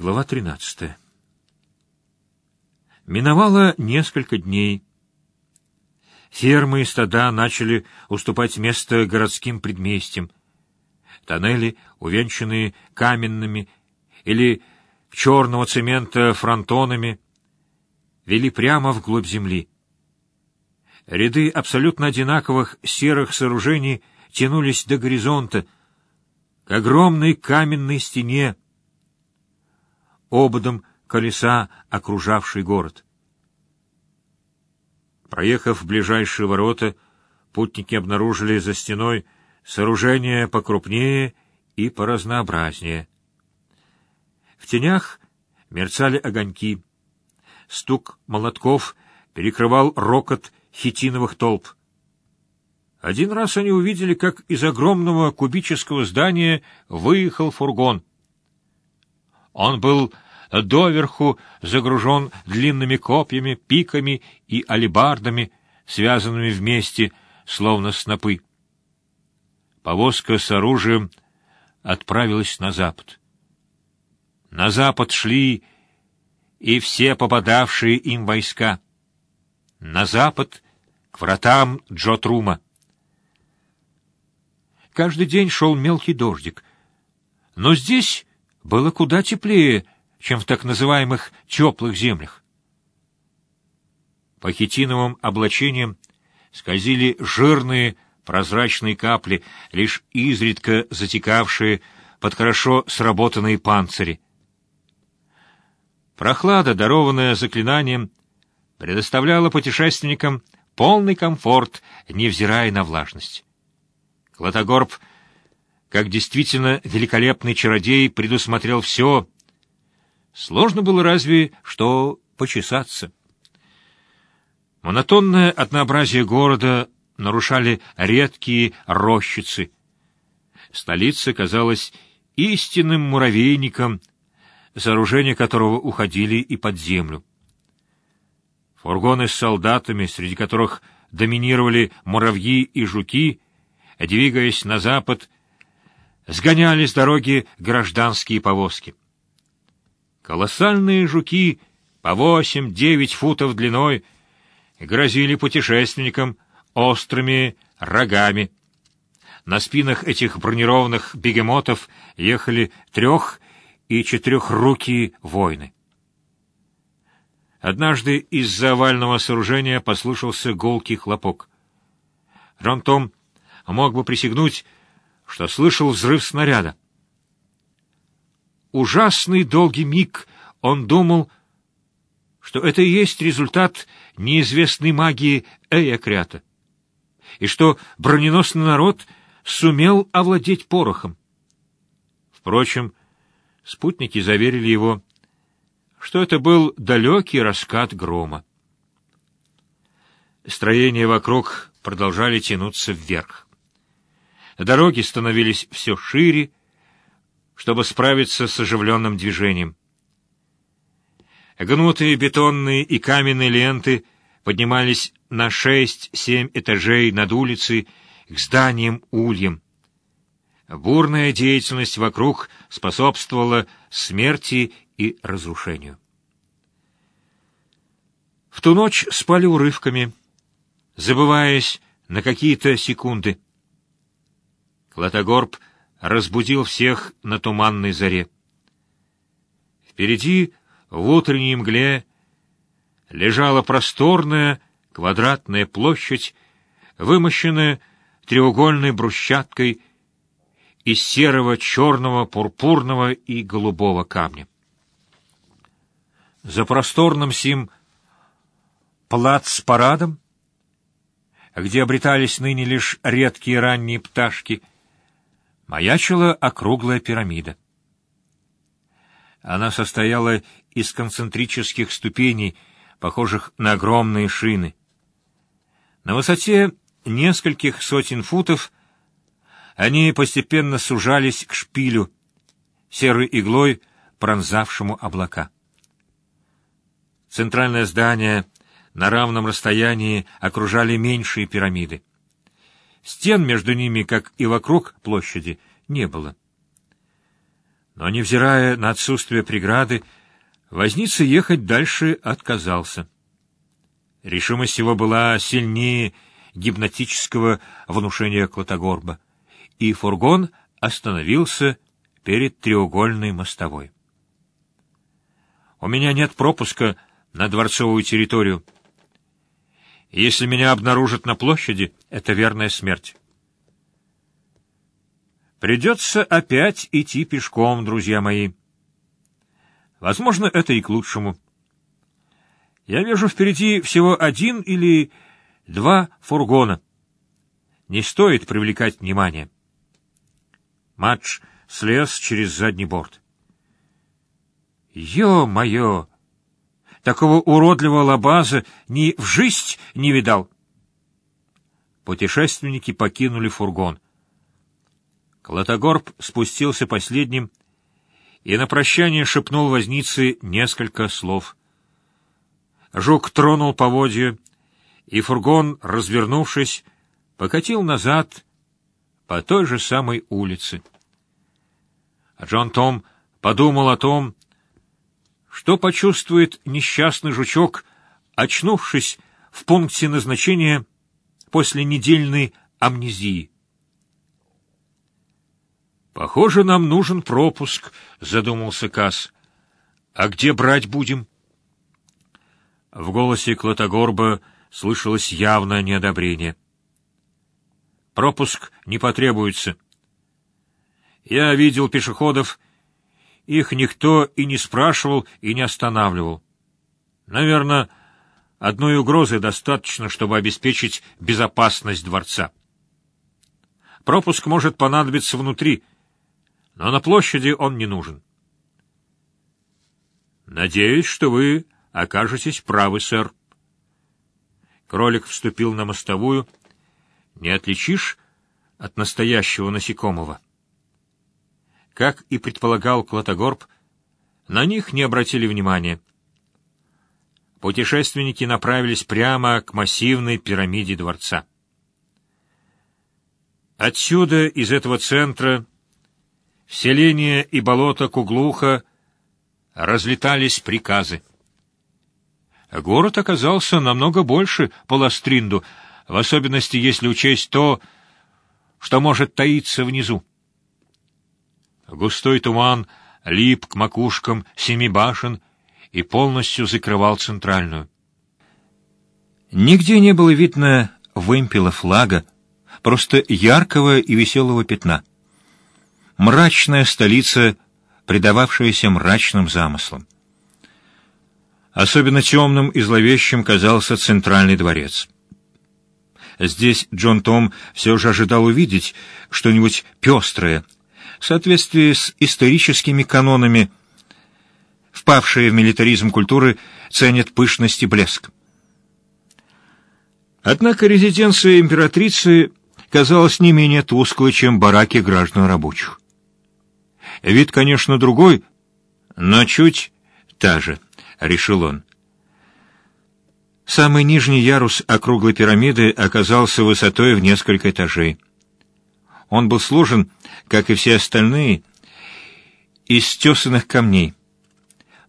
Глава 13. Миновало несколько дней. Фермы и стада начали уступать место городским предместьям. Тоннели, увенчанные каменными или черного цемента фронтонами, вели прямо вглубь земли. Ряды абсолютно одинаковых серых сооружений тянулись до горизонта, к огромной каменной стене, ободом колеса, окружавший город. Проехав ближайшие ворота, путники обнаружили за стеной сооружения покрупнее и поразнообразнее. В тенях мерцали огоньки. Стук молотков перекрывал рокот хитиновых толп. Один раз они увидели, как из огромного кубического здания выехал фургон. Он был доверху загружен длинными копьями, пиками и алебардами, связанными вместе, словно снопы. Повозка с оружием отправилась на запад. На запад шли и все попадавшие им войска. На запад — к вратам Джотрума. Каждый день шел мелкий дождик. Но здесь было куда теплее, чем в так называемых теплых землях. По хитиновым облачениям скользили жирные прозрачные капли, лишь изредка затекавшие под хорошо сработанные панцири. Прохлада, дарованная заклинанием, предоставляла путешественникам полный комфорт, невзирая на влажность. Клотогорб, как действительно великолепный чародей, предусмотрел все. Сложно было разве что почесаться. Монотонное однообразие города нарушали редкие рощицы. Столица казалась истинным муравейником, сооружения которого уходили и под землю. Фургоны с солдатами, среди которых доминировали муравьи и жуки, двигаясь на запад, сгоняли с дороги гражданские повозки. Колоссальные жуки по восемь-девять футов длиной грозили путешественникам острыми рогами. На спинах этих бронированных бегемотов ехали трех- и четырехрукие воины. Однажды из-за овального сооружения послышался гулкий хлопок. Ронтом мог бы присягнуть, что слышал взрыв снаряда. Ужасный долгий миг он думал, что это и есть результат неизвестной магии Эйокрята, и что броненосный народ сумел овладеть порохом. Впрочем, спутники заверили его, что это был далекий раскат грома. Строения вокруг продолжали тянуться вверх. Дороги становились все шире, чтобы справиться с оживленным движением. Гнутые бетонные и каменные ленты поднимались на шесть-семь этажей над улицей к зданиям-ульям. Бурная деятельность вокруг способствовала смерти и разрушению. В ту ночь спали урывками, забываясь на какие-то секунды. Клотогорб разбудил всех на туманной заре. Впереди, в утренней мгле, лежала просторная квадратная площадь, вымощенная треугольной брусчаткой из серого, черного, пурпурного и голубого камня. За просторным сим плац с парадом, где обретались ныне лишь редкие ранние пташки, маячила округлая пирамида. Она состояла из концентрических ступеней, похожих на огромные шины. На высоте нескольких сотен футов они постепенно сужались к шпилю, серой иглой, пронзавшему облака. Центральное здание на равном расстоянии окружали меньшие пирамиды. Стен между ними, как и вокруг площади, не было. Но, невзирая на отсутствие преграды, возница ехать дальше отказался. Решимость его была сильнее гипнотического внушения Клотогорба, и фургон остановился перед треугольной мостовой. «У меня нет пропуска на дворцовую территорию. Если меня обнаружат на площади, это верная смерть». Придется опять идти пешком, друзья мои. Возможно, это и к лучшему. Я вижу впереди всего один или два фургона. Не стоит привлекать внимание. Матч слез через задний борт. Ё-моё! Такого уродливого лабаза ни в жизнь не видал. Путешественники покинули фургон. Клотогорб спустился последним и на прощание шепнул вознице несколько слов. Жук тронул поводья, и фургон, развернувшись, покатил назад по той же самой улице. А Джон Том подумал о том, что почувствует несчастный жучок, очнувшись в пункте назначения после недельной амнезии. «Похоже, нам нужен пропуск», — задумался Касс. «А где брать будем?» В голосе Клотогорба слышалось явное неодобрение. «Пропуск не потребуется. Я видел пешеходов, их никто и не спрашивал, и не останавливал. Наверное, одной угрозы достаточно, чтобы обеспечить безопасность дворца. Пропуск может понадобиться внутри, но на площади он не нужен. Надеюсь, что вы окажетесь правы, сэр. Кролик вступил на мостовую. Не отличишь от настоящего насекомого. Как и предполагал Клотогорб, на них не обратили внимания. Путешественники направились прямо к массивной пирамиде дворца. Отсюда, из этого центра, в селение и болото Куглуха разлетались приказы. Город оказался намного больше Полостринду, в особенности если учесть то, что может таиться внизу. Густой туман лип к макушкам семи башен и полностью закрывал центральную. Нигде не было видно вымпела флага, просто яркого и веселого пятна — мрачная столица, предававшаяся мрачным замыслам. Особенно темным и зловещим казался центральный дворец. Здесь Джон Том все же ожидал увидеть что-нибудь пестрое, в соответствии с историческими канонами. Впавшие в милитаризм культуры ценят пышность и блеск. Однако резиденция императрицы казалась не менее тусклой, чем бараки граждан рабочих. Вид, конечно, другой, но чуть та же, — решил он. Самый нижний ярус округлой пирамиды оказался высотой в несколько этажей. Он был сложен, как и все остальные, из стесанных камней,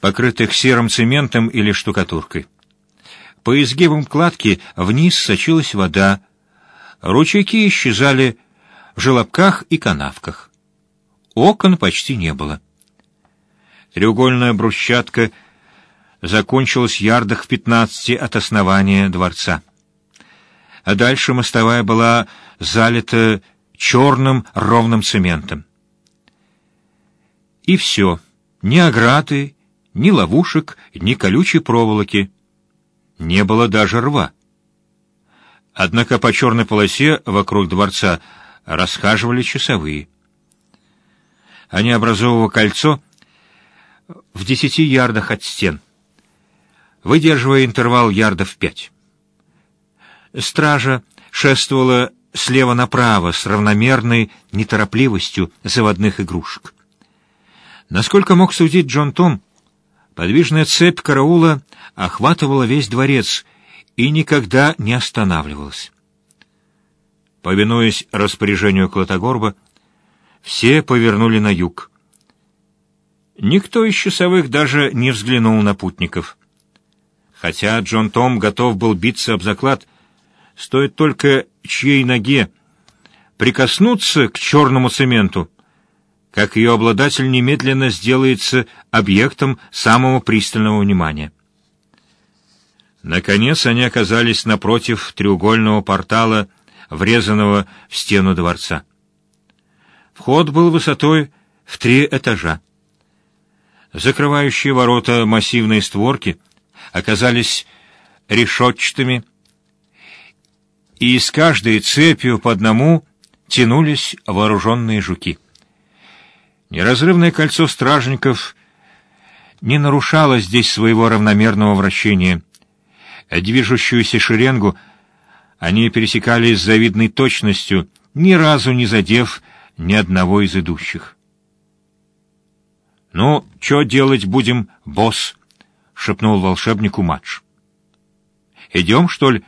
покрытых серым цементом или штукатуркой. По изгибам кладки вниз сочилась вода, ручейки исчезали в желобках и канавках. Окон почти не было. Треугольная брусчатка закончилась ярдах в пятнадцати от основания дворца. А дальше мостовая была залита черным ровным цементом. И все. Ни ограды, ни ловушек, ни колючей проволоки. Не было даже рва. Однако по черной полосе вокруг дворца расхаживали часовые. Они образовывали кольцо в десяти ярдах от стен, выдерживая интервал ярдов пять. Стража шествовала слева направо с равномерной неторопливостью заводных игрушек. Насколько мог судить Джон Том, подвижная цепь караула охватывала весь дворец и никогда не останавливалась. Повинуясь распоряжению Клотогорба, все повернули на юг. Никто из часовых даже не взглянул на путников. Хотя Джон Том готов был биться об заклад, стоит только чьей ноге прикоснуться к черному цементу, как ее обладатель немедленно сделается объектом самого пристального внимания. Наконец они оказались напротив треугольного портала, врезанного в стену дворца. Вход был высотой в три этажа. Закрывающие ворота массивные створки оказались решетчатыми, и с каждой цепью по одному тянулись вооруженные жуки. Неразрывное кольцо стражников не нарушало здесь своего равномерного вращения. А движущуюся шеренгу они пересекали с завидной точностью, ни разу не задев ни одного из идущих. «Ну, что делать будем, босс?» — шепнул волшебнику Мадж. «Идем, что ли,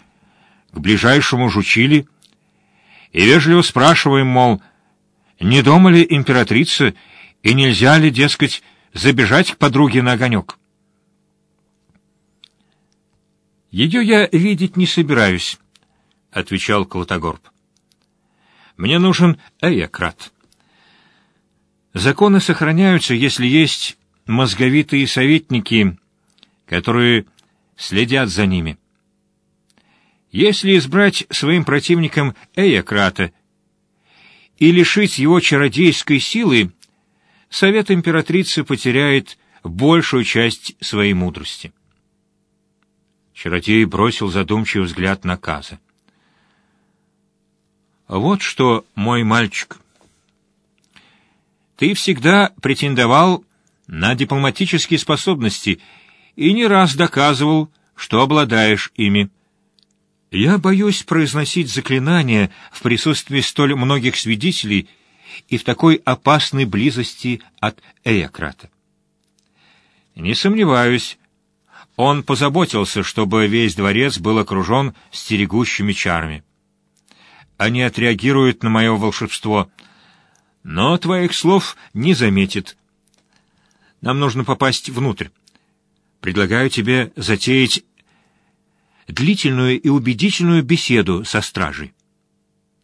к ближайшему жучили и вежливо спрашиваем, мол, не дома ли императрица и нельзя ли, дескать, забежать к подруге на огонек?» «Ее я видеть не собираюсь», — отвечал Клотогорб. «Мне нужен Эякрат». Законы сохраняются, если есть мозговитые советники, которые следят за ними. Если избрать своим противником Эякрата и лишить его чародейской силы, совет императрицы потеряет большую часть своей мудрости. Чародей бросил задумчивый взгляд на Каза. «Вот что, мой мальчик, ты всегда претендовал на дипломатические способности и не раз доказывал, что обладаешь ими. Я боюсь произносить заклинания в присутствии столь многих свидетелей и в такой опасной близости от Эякрата. Не сомневаюсь, он позаботился, чтобы весь дворец был окружен стерегущими чарами. Они отреагируют на мое волшебство — но твоих слов не заметит. Нам нужно попасть внутрь. Предлагаю тебе затеять длительную и убедительную беседу со стражей.